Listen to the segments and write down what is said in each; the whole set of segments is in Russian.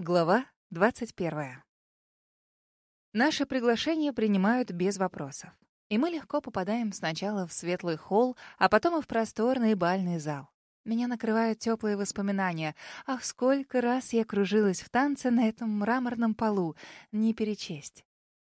Глава 21. Наше приглашение принимают без вопросов. И мы легко попадаем сначала в светлый холл, а потом и в просторный бальный зал. Меня накрывают теплые воспоминания. Ах, сколько раз я кружилась в танце на этом мраморном полу, не перечесть.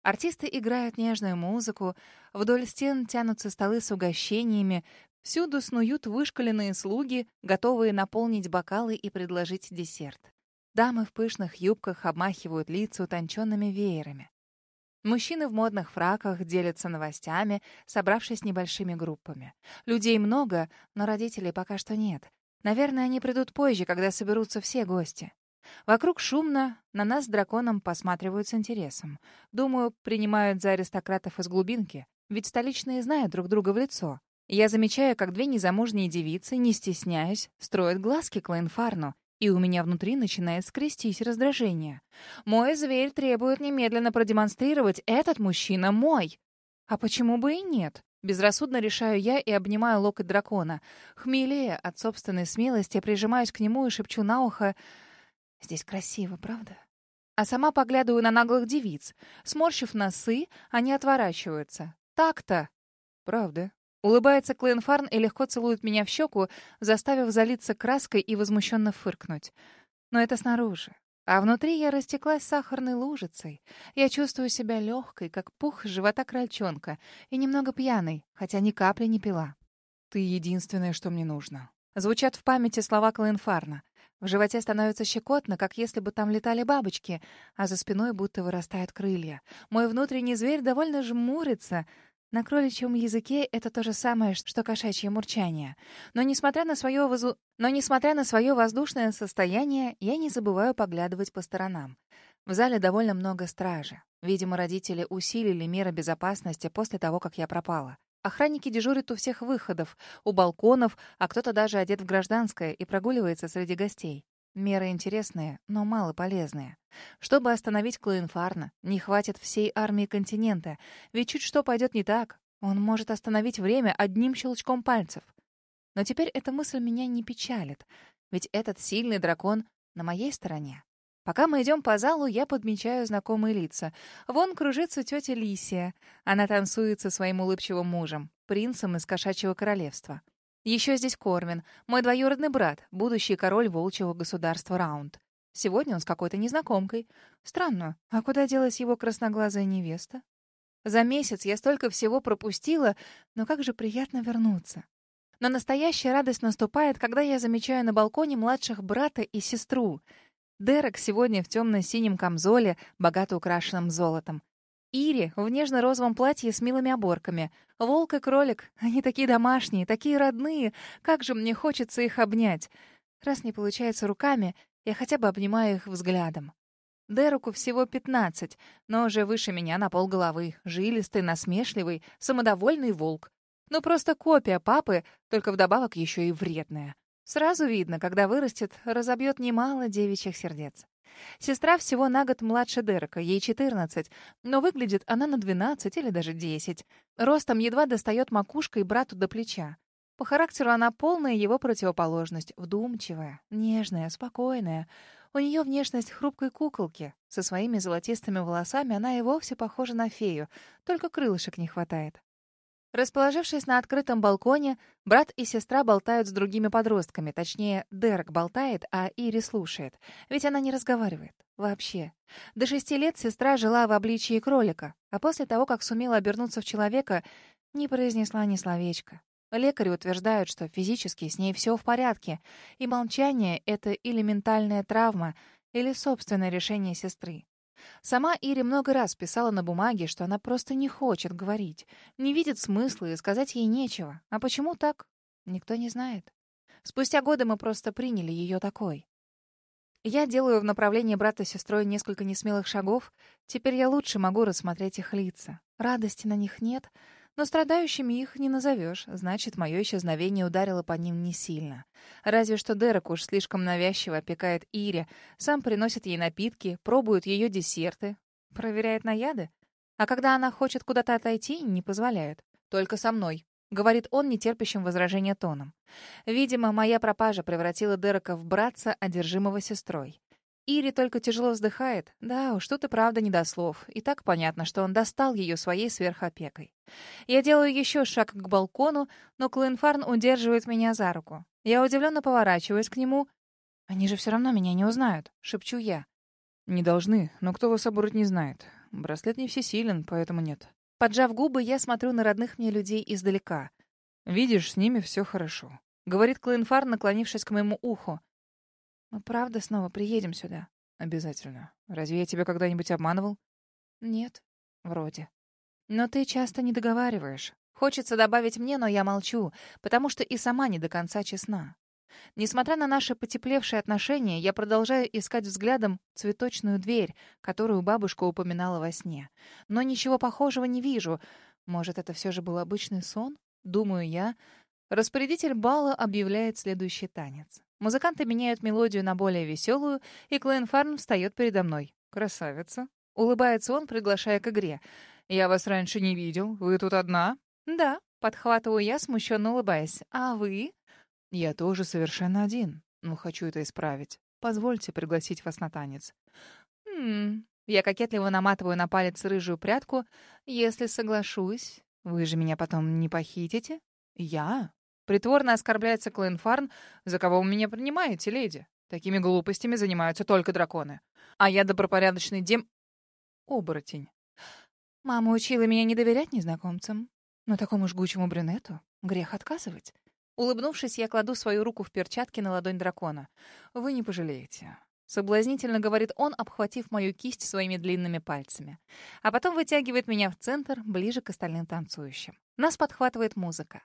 Артисты играют нежную музыку, вдоль стен тянутся столы с угощениями, всюду снуют вышкаленные слуги, готовые наполнить бокалы и предложить десерт. Дамы в пышных юбках обмахивают лица утонченными веерами. Мужчины в модных фраках делятся новостями, собравшись небольшими группами. Людей много, но родителей пока что нет. Наверное, они придут позже, когда соберутся все гости. Вокруг шумно, на нас с драконом посматривают с интересом. Думаю, принимают за аристократов из глубинки, ведь столичные знают друг друга в лицо. Я замечаю, как две незамужние девицы, не стесняясь, строят глазки Клейнфарну и у меня внутри начинает скрестись раздражение. Мой зверь требует немедленно продемонстрировать «этот мужчина мой». А почему бы и нет? Безрассудно решаю я и обнимаю локоть дракона. Хмелея от собственной смелости, прижимаюсь к нему и шепчу на ухо «Здесь красиво, правда?» А сама поглядываю на наглых девиц. Сморщив носы, они отворачиваются. Так-то. Правда. Улыбается Клейнфарн и легко целует меня в щеку, заставив залиться краской и возмущенно фыркнуть. Но это снаружи. А внутри я растеклась сахарной лужицей. Я чувствую себя легкой, как пух живота крольчонка, и немного пьяной, хотя ни капли не пила. «Ты единственное, что мне нужно». Звучат в памяти слова Клейнфарна. В животе становится щекотно, как если бы там летали бабочки, а за спиной будто вырастают крылья. Мой внутренний зверь довольно жмурится — на кроличьем языке это то же самое, что кошачье мурчание. Но несмотря на свое, возу... Но несмотря на свое воздушное состояние, я не забываю поглядывать по сторонам. В зале довольно много стражи. Видимо, родители усилили меры безопасности после того, как я пропала. Охранники дежурят у всех выходов, у балконов, а кто-то даже одет в гражданское и прогуливается среди гостей. Меры интересные, но мало полезные. Чтобы остановить Клоинфарна, не хватит всей армии континента, ведь чуть что пойдет не так, он может остановить время одним щелчком пальцев. Но теперь эта мысль меня не печалит, ведь этот сильный дракон на моей стороне. Пока мы идем по залу, я подмечаю знакомые лица. Вон кружится тетя Лисия. Она танцует со своим улыбчивым мужем, принцем из кошачьего королевства. Еще здесь Кормин, мой двоюродный брат, будущий король волчьего государства Раунд. Сегодня он с какой-то незнакомкой. Странно, а куда делась его красноглазая невеста? За месяц я столько всего пропустила, но как же приятно вернуться. Но настоящая радость наступает, когда я замечаю на балконе младших брата и сестру. Дерек сегодня в темно-синем камзоле, богато украшенном золотом. Ири в нежно-розовом платье с милыми оборками. Волк и кролик, они такие домашние, такие родные. Как же мне хочется их обнять. Раз не получается руками, я хотя бы обнимаю их взглядом. Дереку всего пятнадцать, но уже выше меня на полголовы. Жилистый, насмешливый, самодовольный волк. Ну просто копия папы, только вдобавок еще и вредная. Сразу видно, когда вырастет, разобьет немало девичьих сердец. Сестра всего на год младше Дерека, ей 14, но выглядит она на 12 или даже 10. Ростом едва достает макушкой брату до плеча. По характеру она полная его противоположность, вдумчивая, нежная, спокойная. У нее внешность хрупкой куколки. Со своими золотистыми волосами она и вовсе похожа на фею, только крылышек не хватает. Расположившись на открытом балконе, брат и сестра болтают с другими подростками. Точнее, Дерек болтает, а Ири слушает. Ведь она не разговаривает. Вообще. До шести лет сестра жила в обличии кролика, а после того, как сумела обернуться в человека, не произнесла ни словечка. Лекари утверждают, что физически с ней все в порядке, и молчание — это или ментальная травма, или собственное решение сестры. Сама Ири много раз писала на бумаге, что она просто не хочет говорить, не видит смысла и сказать ей нечего. А почему так? Никто не знает. Спустя годы мы просто приняли ее такой. Я делаю в направлении брата с сестрой несколько несмелых шагов. Теперь я лучше могу рассмотреть их лица. Радости на них нет — но страдающими их не назовешь, значит, мое исчезновение ударило по ним не сильно. Разве что Дерек уж слишком навязчиво опекает Ире, сам приносит ей напитки, пробует ее десерты, проверяет на яды. А когда она хочет куда-то отойти, не позволяет. Только со мной. — говорит он нетерпящим возражения тоном. Видимо, моя пропажа превратила Дерека в братца, одержимого сестрой. Ири только тяжело вздыхает. Да уж, тут и правда не до слов. И так понятно, что он достал ее своей сверхопекой. Я делаю еще шаг к балкону, но Клоенфарн удерживает меня за руку. Я удивленно поворачиваюсь к нему. «Они же все равно меня не узнают», — шепчу я. «Не должны, но кто вас оборот не знает. Браслет не всесилен, поэтому нет». Поджав губы, я смотрю на родных мне людей издалека. «Видишь, с ними все хорошо», — говорит Клоенфар, наклонившись к моему уху. «Мы правда снова приедем сюда?» «Обязательно. Разве я тебя когда-нибудь обманывал?» «Нет, вроде». «Но ты часто не договариваешь. Хочется добавить мне, но я молчу, потому что и сама не до конца честна. Несмотря на наши потеплевшие отношения, я продолжаю искать взглядом цветочную дверь, которую бабушка упоминала во сне. Но ничего похожего не вижу. Может, это все же был обычный сон? Думаю я. Распорядитель бала объявляет следующий танец. Музыканты меняют мелодию на более веселую, и Клейн Фарн встает передо мной. «Красавица!» Улыбается он, приглашая к игре. «Я вас раньше не видел. Вы тут одна?» «Да», — подхватываю я, смущенно улыбаясь. «А вы?» «Я тоже совершенно один, но хочу это исправить. Позвольте пригласить вас на танец». «Хм...» Я кокетливо наматываю на палец рыжую прядку. «Если соглашусь, вы же меня потом не похитите?» «Я?» Притворно оскорбляется Клоенфарн. «За кого вы меня принимаете, леди? Такими глупостями занимаются только драконы. А я добропорядочный дем... оборотень». Мама учила меня не доверять незнакомцам. Но такому жгучему брюнету грех отказывать. Улыбнувшись, я кладу свою руку в перчатки на ладонь дракона. «Вы не пожалеете. Соблазнительно говорит он, обхватив мою кисть своими длинными пальцами. А потом вытягивает меня в центр, ближе к остальным танцующим. Нас подхватывает музыка.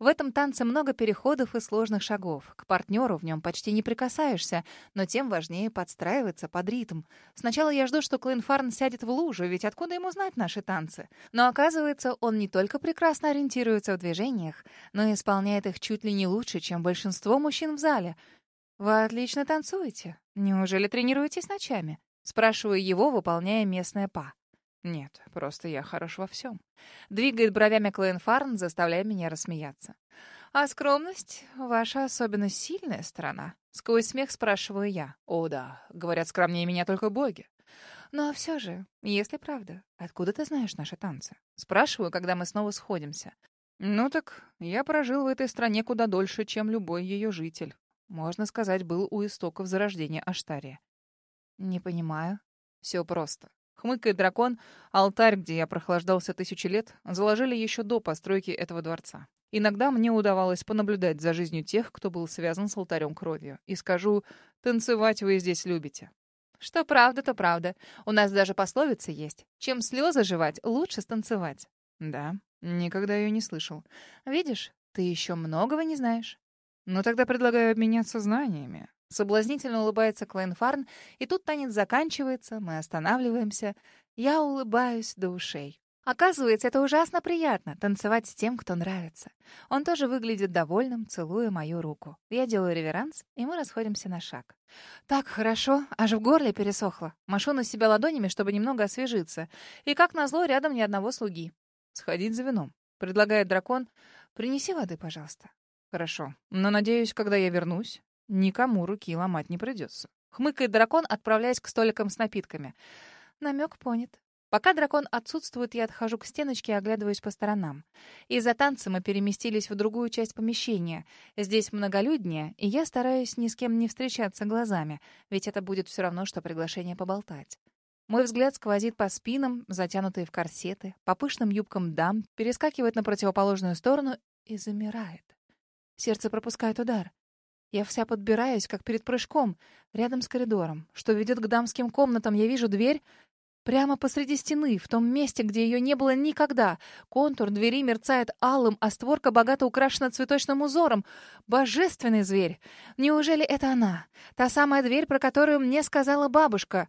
В этом танце много переходов и сложных шагов. К партнеру в нем почти не прикасаешься, но тем важнее подстраиваться под ритм. Сначала я жду, что Клин Фарн сядет в лужу, ведь откуда ему знать наши танцы? Но оказывается, он не только прекрасно ориентируется в движениях, но и исполняет их чуть ли не лучше, чем большинство мужчин в зале — «Вы отлично танцуете. Неужели тренируетесь ночами?» Спрашиваю его, выполняя местное па. «Нет, просто я хорош во всем». Двигает бровями Клейн Фарн, заставляя меня рассмеяться. «А скромность — ваша особенно сильная сторона?» Сквозь смех спрашиваю я. «О, да. Говорят, скромнее меня только боги». «Но все же, если правда, откуда ты знаешь наши танцы?» Спрашиваю, когда мы снова сходимся. «Ну так, я прожил в этой стране куда дольше, чем любой ее житель можно сказать, был у истоков зарождения Аштария. Не понимаю. Все просто. Хмыкает дракон, алтарь, где я прохлаждался тысячи лет, заложили еще до постройки этого дворца. Иногда мне удавалось понаблюдать за жизнью тех, кто был связан с алтарем кровью. И скажу, танцевать вы здесь любите. Что правда, то правда. У нас даже пословица есть. Чем слезы жевать, лучше станцевать. Да, никогда ее не слышал. Видишь, ты еще многого не знаешь. «Ну тогда предлагаю обменяться знаниями». Соблазнительно улыбается Клейн Фарн, и тут танец заканчивается, мы останавливаемся. Я улыбаюсь до ушей. Оказывается, это ужасно приятно — танцевать с тем, кто нравится. Он тоже выглядит довольным, целуя мою руку. Я делаю реверанс, и мы расходимся на шаг. Так хорошо, аж в горле пересохло. Машу на себя ладонями, чтобы немного освежиться. И, как назло, рядом ни одного слуги. «Сходить за вином», — предлагает дракон. «Принеси воды, пожалуйста». Хорошо. Но, надеюсь, когда я вернусь, никому руки ломать не придется. Хмыкает дракон, отправляясь к столикам с напитками. Намек понят. Пока дракон отсутствует, я отхожу к стеночке и оглядываюсь по сторонам. Из-за танца мы переместились в другую часть помещения. Здесь многолюднее, и я стараюсь ни с кем не встречаться глазами, ведь это будет все равно, что приглашение поболтать. Мой взгляд сквозит по спинам, затянутые в корсеты, по пышным юбкам дам, перескакивает на противоположную сторону и замирает. Сердце пропускает удар. Я вся подбираюсь, как перед прыжком, рядом с коридором. Что ведет к дамским комнатам, я вижу дверь прямо посреди стены, в том месте, где ее не было никогда. Контур двери мерцает алым, а створка богато украшена цветочным узором. Божественный зверь! Неужели это она? Та самая дверь, про которую мне сказала бабушка.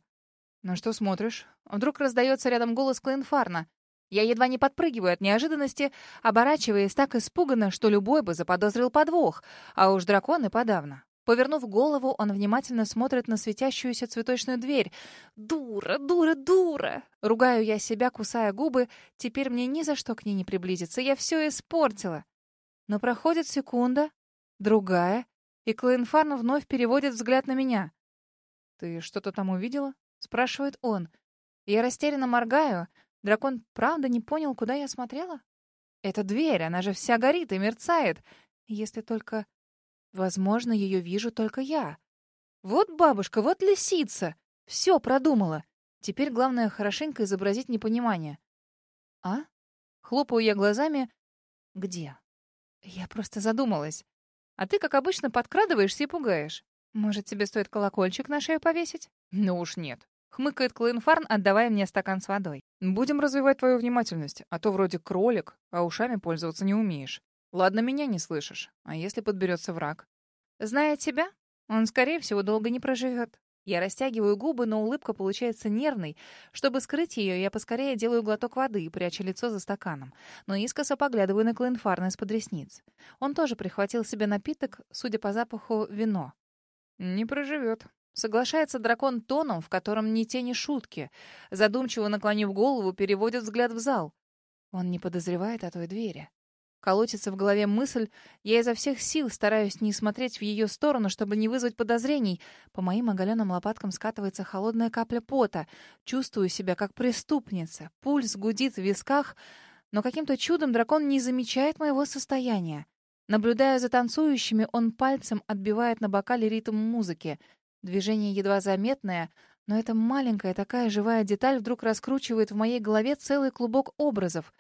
«На что смотришь?» Вдруг раздается рядом голос Клинфарна. Я едва не подпрыгиваю от неожиданности, оборачиваясь так испуганно, что любой бы заподозрил подвох, а уж драконы подавно. Повернув голову, он внимательно смотрит на светящуюся цветочную дверь. «Дура, дура, дура!» Ругаю я себя, кусая губы. Теперь мне ни за что к ней не приблизиться. Я все испортила. Но проходит секунда, другая, и Клоенфарн вновь переводит взгляд на меня. «Ты что-то там увидела?» — спрашивает он. Я растерянно моргаю. Дракон правда не понял, куда я смотрела? Это дверь, она же вся горит и мерцает. Если только... Возможно, ее вижу только я. Вот бабушка, вот лисица. Все продумала. Теперь главное хорошенько изобразить непонимание. А? Хлопаю я глазами. Где? Я просто задумалась. А ты, как обычно, подкрадываешься и пугаешь. Может, тебе стоит колокольчик на шею повесить? Ну уж нет. Хмыкает Клоенфарн, отдавая мне стакан с водой. Будем развивать твою внимательность, а то вроде кролик, а ушами пользоваться не умеешь. Ладно, меня не слышишь. А если подберется враг? Зная тебя, он, скорее всего, долго не проживет. Я растягиваю губы, но улыбка получается нервной. Чтобы скрыть ее, я поскорее делаю глоток воды и прячу лицо за стаканом. Но искоса поглядываю на Клоенфарна из-под ресниц. Он тоже прихватил себе напиток, судя по запаху, вино. «Не проживет», Соглашается дракон тоном, в котором ни тени шутки. Задумчиво наклонив голову, переводит взгляд в зал. Он не подозревает о той двери. Колотится в голове мысль, я изо всех сил стараюсь не смотреть в ее сторону, чтобы не вызвать подозрений. По моим оголенным лопаткам скатывается холодная капля пота. Чувствую себя как преступница. Пульс гудит в висках, но каким-то чудом дракон не замечает моего состояния. Наблюдая за танцующими, он пальцем отбивает на бокале ритм музыки — Движение едва заметное, но эта маленькая такая живая деталь вдруг раскручивает в моей голове целый клубок образов.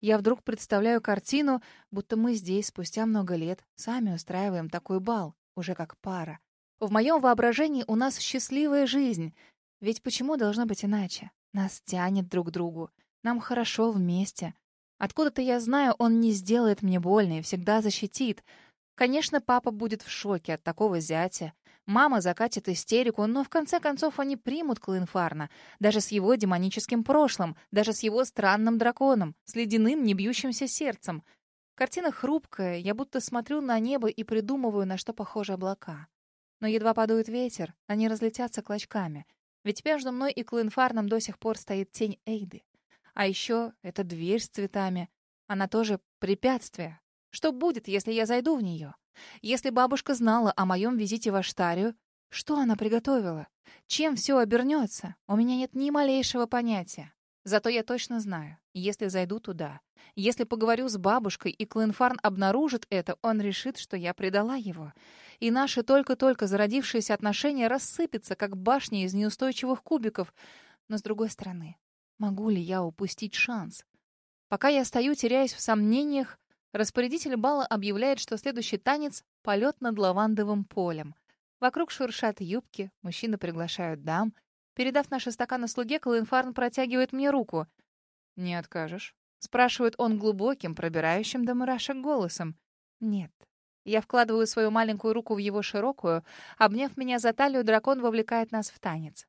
Я вдруг представляю картину, будто мы здесь спустя много лет сами устраиваем такой бал, уже как пара. В моем воображении у нас счастливая жизнь. Ведь почему должно быть иначе? Нас тянет друг к другу. Нам хорошо вместе. Откуда-то я знаю, он не сделает мне больно и всегда защитит. Конечно, папа будет в шоке от такого зятя. Мама закатит истерику, но в конце концов они примут Клоинфарна, даже с его демоническим прошлым, даже с его странным драконом, с ледяным, не бьющимся сердцем. Картина хрупкая, я будто смотрю на небо и придумываю, на что похожи облака. Но едва подует ветер, они разлетятся клочками. Ведь между мной и Клоинфарном до сих пор стоит тень Эйды. А еще эта дверь с цветами. Она тоже препятствие. Что будет, если я зайду в нее? Если бабушка знала о моем визите в Аштарию, что она приготовила? Чем все обернется? У меня нет ни малейшего понятия. Зато я точно знаю, если зайду туда, если поговорю с бабушкой, и Клинфарн обнаружит это, он решит, что я предала его. И наши только-только зародившиеся отношения рассыпятся, как башни из неустойчивых кубиков. Но с другой стороны, могу ли я упустить шанс? Пока я стою, теряясь в сомнениях, Распорядитель бала объявляет, что следующий танец — полет над лавандовым полем. Вокруг шуршат юбки, мужчины приглашают дам. Передав наши стаканы слуге, Колинфарн протягивает мне руку. «Не откажешь?» — спрашивает он глубоким, пробирающим до мурашек голосом. «Нет». Я вкладываю свою маленькую руку в его широкую. Обняв меня за талию, дракон вовлекает нас в танец.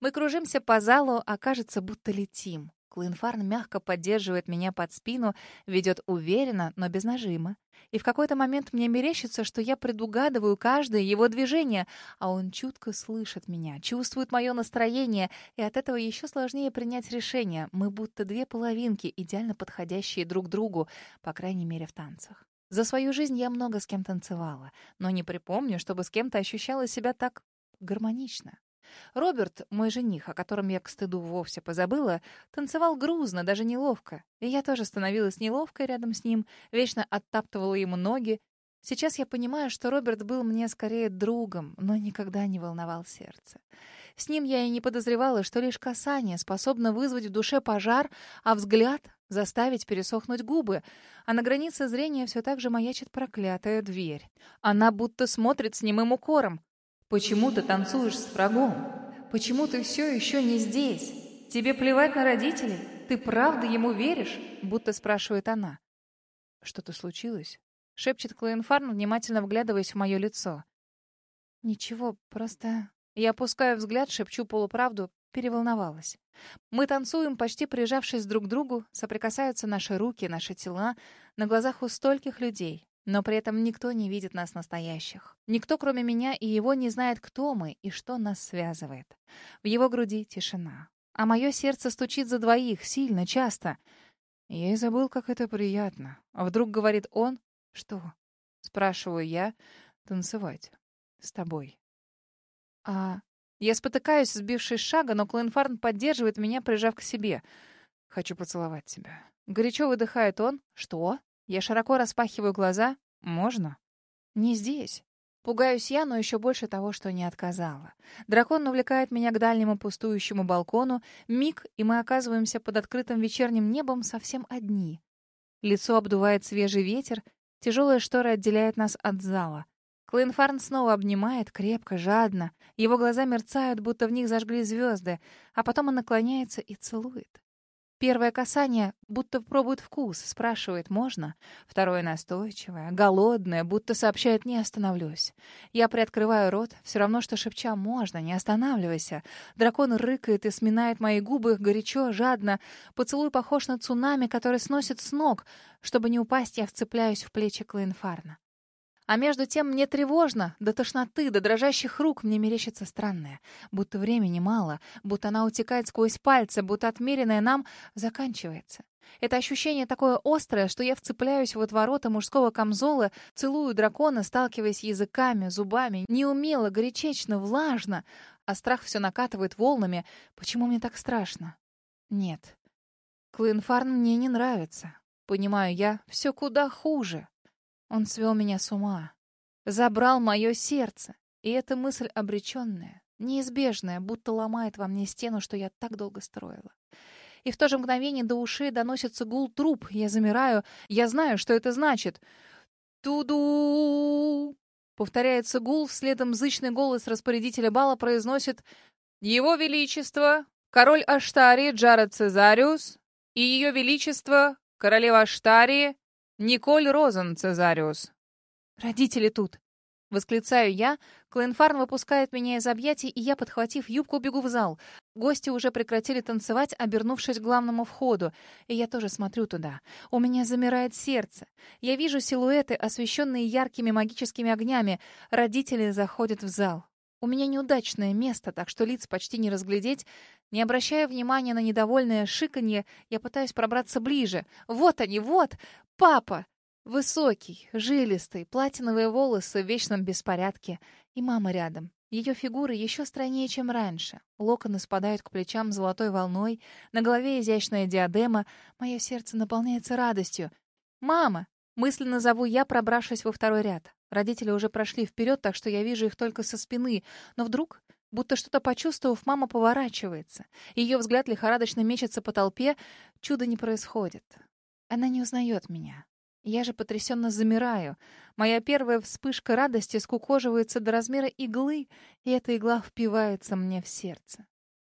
Мы кружимся по залу, а кажется, будто летим. Клинфарн мягко поддерживает меня под спину, ведет уверенно, но без нажима. И в какой-то момент мне мерещится, что я предугадываю каждое его движение, а он чутко слышит меня, чувствует мое настроение, и от этого еще сложнее принять решение. Мы будто две половинки, идеально подходящие друг другу, по крайней мере, в танцах. За свою жизнь я много с кем танцевала, но не припомню, чтобы с кем-то ощущала себя так гармонично. Роберт, мой жених, о котором я к стыду вовсе позабыла, танцевал грузно, даже неловко. И я тоже становилась неловкой рядом с ним, вечно оттаптывала ему ноги. Сейчас я понимаю, что Роберт был мне скорее другом, но никогда не волновал сердце. С ним я и не подозревала, что лишь касание способно вызвать в душе пожар, а взгляд — заставить пересохнуть губы. А на границе зрения все так же маячит проклятая дверь. Она будто смотрит с немым укором. Почему ты танцуешь с врагом? Почему ты все еще не здесь? Тебе плевать на родителей? Ты правда ему веришь?» Будто спрашивает она. «Что-то случилось?» Шепчет Клоенфарн, внимательно вглядываясь в мое лицо. «Ничего, просто...» Я опускаю взгляд, шепчу полуправду, переволновалась. Мы танцуем, почти прижавшись друг к другу, соприкасаются наши руки, наши тела, на глазах у стольких людей. Но при этом никто не видит нас настоящих. Никто, кроме меня и его, не знает, кто мы и что нас связывает. В его груди тишина. А мое сердце стучит за двоих, сильно, часто. Я и забыл, как это приятно. А вдруг говорит он, что? Спрашиваю я, танцевать с тобой. А Я спотыкаюсь, сбившись шага, но Клоенфарн поддерживает меня, прижав к себе. «Хочу поцеловать тебя». Горячо выдыхает он. «Что?» Я широко распахиваю глаза. «Можно?» «Не здесь». Пугаюсь я, но еще больше того, что не отказала. Дракон увлекает меня к дальнему пустующему балкону. Миг, и мы оказываемся под открытым вечерним небом совсем одни. Лицо обдувает свежий ветер, тяжелая штора отделяет нас от зала. Клинфарн снова обнимает, крепко, жадно. Его глаза мерцают, будто в них зажгли звезды, а потом он наклоняется и целует. Первое касание будто пробует вкус, спрашивает «можно?». Второе настойчивое, голодное, будто сообщает «не остановлюсь». Я приоткрываю рот, все равно, что шепча «можно, не останавливайся». Дракон рыкает и сминает мои губы горячо, жадно. Поцелуй похож на цунами, который сносит с ног. Чтобы не упасть, я вцепляюсь в плечи Клоенфарна. А между тем мне тревожно, до тошноты, до дрожащих рук мне мерещится странное. Будто времени мало, будто она утекает сквозь пальцы, будто отмеренное нам заканчивается. Это ощущение такое острое, что я вцепляюсь в отвороты мужского камзола, целую дракона, сталкиваясь языками, зубами, неумело, горячечно, влажно, а страх все накатывает волнами. Почему мне так страшно? Нет. Клинфарн мне не нравится. Понимаю я, все куда хуже. Он свел меня с ума. Забрал мое сердце. И эта мысль обреченная, неизбежная, будто ломает во мне стену, что я так долго строила. И в то же мгновение до ушей доносится гул труп. Я замираю. Я знаю, что это значит. «Туду!» Повторяется гул, следом зычный голос распорядителя бала произносит «Его Величество, король Аштарии Джаред Цезариус и Ее Величество, королева Аштарии Николь Розен, Цезариус. Родители тут. Восклицаю я. Клоенфарн выпускает меня из объятий, и я, подхватив юбку, бегу в зал. Гости уже прекратили танцевать, обернувшись к главному входу. И я тоже смотрю туда. У меня замирает сердце. Я вижу силуэты, освещенные яркими магическими огнями. Родители заходят в зал. У меня неудачное место, так что лиц почти не разглядеть. Не обращая внимания на недовольное шиканье, я пытаюсь пробраться ближе. Вот они, вот! Папа! Высокий, жилистый, платиновые волосы в вечном беспорядке. И мама рядом. Ее фигура еще страннее, чем раньше. Локоны спадают к плечам золотой волной, на голове изящная диадема. Мое сердце наполняется радостью. «Мама!» — мысленно зову я, пробравшись во второй ряд. Родители уже прошли вперед, так что я вижу их только со спины. Но вдруг, будто что-то почувствовав, мама поворачивается. Ее взгляд лихорадочно мечется по толпе. Чудо не происходит. Она не узнает меня. Я же потрясенно замираю. Моя первая вспышка радости скукоживается до размера иглы, и эта игла впивается мне в сердце.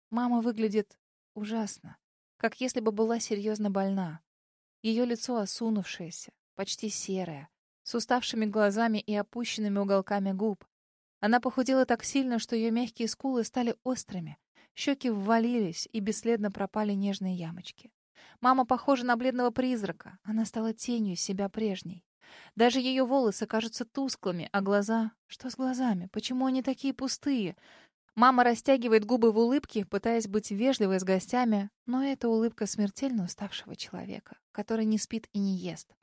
Мама выглядит ужасно, как если бы была серьезно больна. Ее лицо осунувшееся, почти серое, с уставшими глазами и опущенными уголками губ. Она похудела так сильно, что ее мягкие скулы стали острыми, щеки ввалились, и бесследно пропали нежные ямочки. Мама похожа на бледного призрака. Она стала тенью себя прежней. Даже ее волосы кажутся тусклыми, а глаза... Что с глазами? Почему они такие пустые? Мама растягивает губы в улыбке, пытаясь быть вежливой с гостями, но это улыбка смертельно уставшего человека, который не спит и не ест.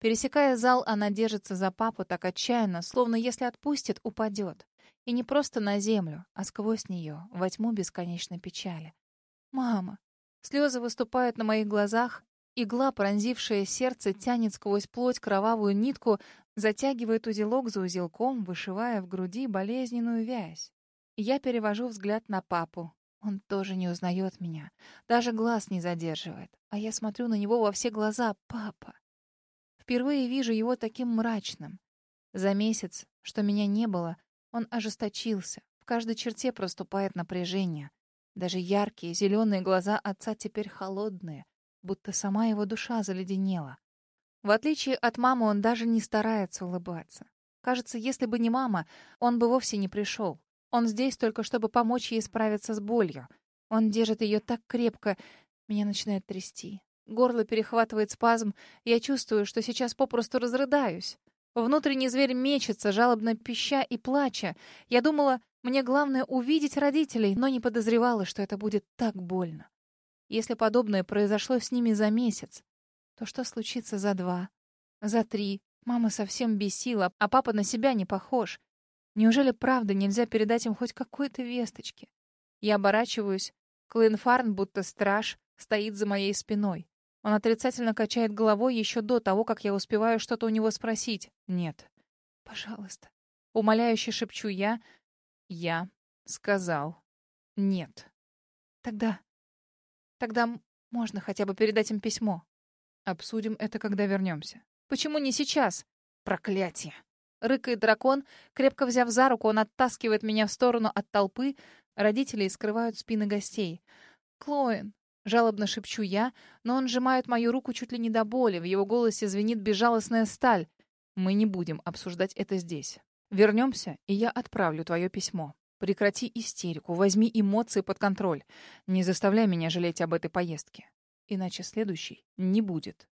Пересекая зал, она держится за папу так отчаянно, словно если отпустит, упадет. И не просто на землю, а сквозь нее, во тьму бесконечной печали. «Мама, Слезы выступают на моих глазах. Игла, пронзившая сердце, тянет сквозь плоть кровавую нитку, затягивает узелок за узелком, вышивая в груди болезненную вязь. Я перевожу взгляд на папу. Он тоже не узнает меня. Даже глаз не задерживает. А я смотрю на него во все глаза. Папа. Впервые вижу его таким мрачным. За месяц, что меня не было, он ожесточился. В каждой черте проступает напряжение. Даже яркие зеленые глаза отца теперь холодные, будто сама его душа заледенела. В отличие от мамы, он даже не старается улыбаться. Кажется, если бы не мама, он бы вовсе не пришел. Он здесь только чтобы помочь ей справиться с болью. Он держит ее так крепко, меня начинает трясти. Горло перехватывает спазм, я чувствую, что сейчас попросту разрыдаюсь. Внутренний зверь мечется, жалобно пища и плача. Я думала, мне главное увидеть родителей, но не подозревала, что это будет так больно. Если подобное произошло с ними за месяц, то что случится за два, за три? Мама совсем бесила, а папа на себя не похож. Неужели правда нельзя передать им хоть какой-то весточки? Я оборачиваюсь. Клинфарн, будто страж, стоит за моей спиной. Он отрицательно качает головой еще до того, как я успеваю что-то у него спросить. Нет. Пожалуйста. Умоляюще шепчу я. Я сказал нет. Тогда... Тогда можно хотя бы передать им письмо. Обсудим это, когда вернемся. Почему не сейчас? Проклятие. Рыкает дракон. Крепко взяв за руку, он оттаскивает меня в сторону от толпы. Родители скрывают спины гостей. «Клоэн!» — жалобно шепчу я, но он сжимает мою руку чуть ли не до боли. В его голосе звенит безжалостная сталь. «Мы не будем обсуждать это здесь. Вернемся, и я отправлю твое письмо. Прекрати истерику, возьми эмоции под контроль. Не заставляй меня жалеть об этой поездке. Иначе следующий не будет».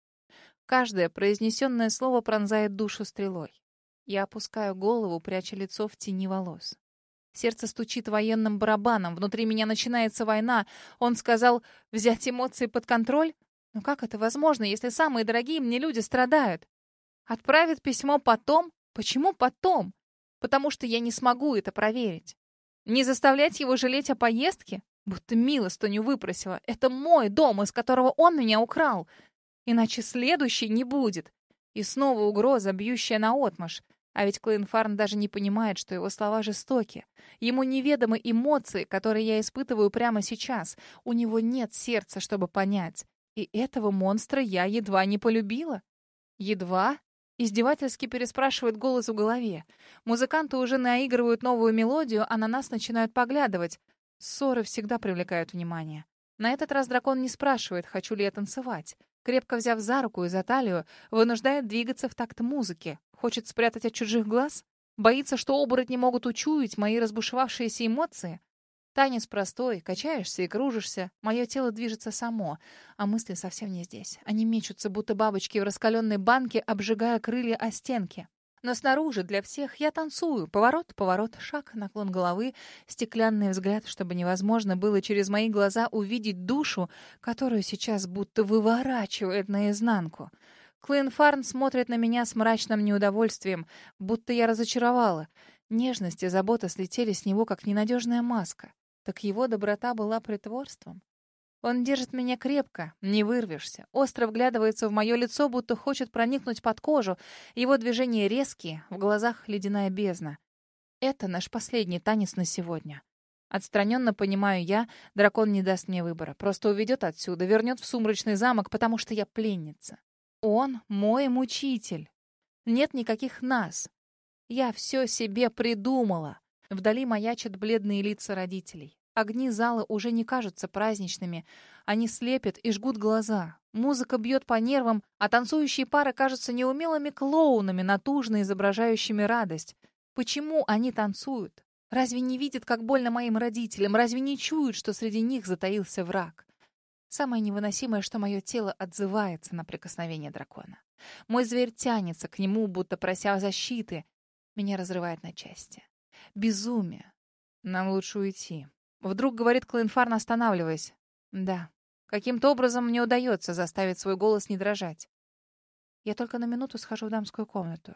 Каждое произнесенное слово пронзает душу стрелой. Я опускаю голову, пряча лицо в тени волос. Сердце стучит военным барабаном, внутри меня начинается война. Он сказал взять эмоции под контроль? Но как это возможно, если самые дорогие мне люди страдают? Отправит письмо потом? Почему потом? Потому что я не смогу это проверить. Не заставлять его жалеть о поездке? Будто милостыню выпросила. Это мой дом, из которого он меня украл. Иначе следующий не будет. И снова угроза, бьющая на отмаш. А ведь Клейнфарн даже не понимает, что его слова жестоки. Ему неведомы эмоции, которые я испытываю прямо сейчас. У него нет сердца, чтобы понять. И этого монстра я едва не полюбила. Едва? Издевательски переспрашивает голос в голове. Музыканты уже наигрывают новую мелодию, а на нас начинают поглядывать. Ссоры всегда привлекают внимание. На этот раз дракон не спрашивает, хочу ли я танцевать. Крепко взяв за руку и за талию, вынуждает двигаться в такт музыки. Хочет спрятать от чужих глаз? Боится, что оборотни могут учуять мои разбушевавшиеся эмоции? Танец простой, качаешься и кружишься, мое тело движется само, а мысли совсем не здесь. Они мечутся, будто бабочки в раскаленной банке, обжигая крылья о стенки. Но снаружи для всех я танцую. Поворот, поворот, шаг, наклон головы, стеклянный взгляд, чтобы невозможно было через мои глаза увидеть душу, которую сейчас будто выворачивает наизнанку. Клин Фарн смотрит на меня с мрачным неудовольствием, будто я разочаровала. Нежность и забота слетели с него, как ненадежная маска. Так его доброта была притворством. Он держит меня крепко, не вырвешься. Остро вглядывается в мое лицо, будто хочет проникнуть под кожу. Его движения резкие, в глазах ледяная бездна. Это наш последний танец на сегодня. Отстраненно понимаю я, дракон не даст мне выбора. Просто уведет отсюда, вернет в сумрачный замок, потому что я пленница. Он мой мучитель. Нет никаких нас. Я все себе придумала. Вдали маячат бледные лица родителей. Огни зала уже не кажутся праздничными. Они слепят и жгут глаза. Музыка бьет по нервам, а танцующие пары кажутся неумелыми клоунами, натужно изображающими радость. Почему они танцуют? Разве не видят, как больно моим родителям? Разве не чуют, что среди них затаился враг? Самое невыносимое, что мое тело отзывается на прикосновение дракона. Мой зверь тянется к нему, будто прося защиты. Меня разрывает на части. Безумие. Нам лучше уйти. Вдруг говорит Клинфарн, останавливаясь. Да. Каким-то образом мне удается заставить свой голос не дрожать. Я только на минуту схожу в дамскую комнату.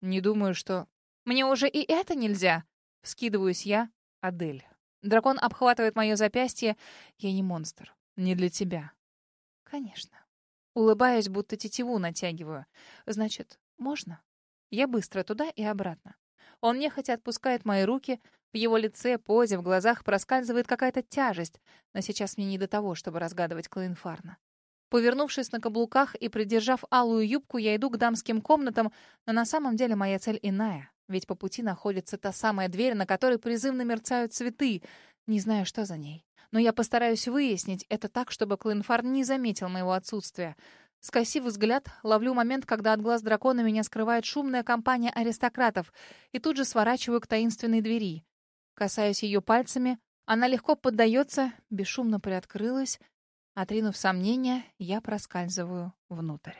Не думаю, что... Мне уже и это нельзя. Вскидываюсь я, Адель. Дракон обхватывает мое запястье. Я не монстр. Не для тебя. Конечно. Улыбаюсь, будто тетиву натягиваю. Значит, можно? Я быстро туда и обратно. Он нехотя отпускает мои руки. В его лице, позе, в глазах проскальзывает какая-то тяжесть. Но сейчас мне не до того, чтобы разгадывать Клоинфарна. Повернувшись на каблуках и придержав алую юбку, я иду к дамским комнатам, но на самом деле моя цель иная. Ведь по пути находится та самая дверь, на которой призывно мерцают цветы. Не знаю, что за ней. Но я постараюсь выяснить это так, чтобы Клинфарн не заметил моего отсутствия. Скосив взгляд, ловлю момент, когда от глаз дракона меня скрывает шумная компания аристократов, и тут же сворачиваю к таинственной двери. Касаюсь ее пальцами, она легко поддается, бесшумно приоткрылась. Отринув сомнения, я проскальзываю внутрь.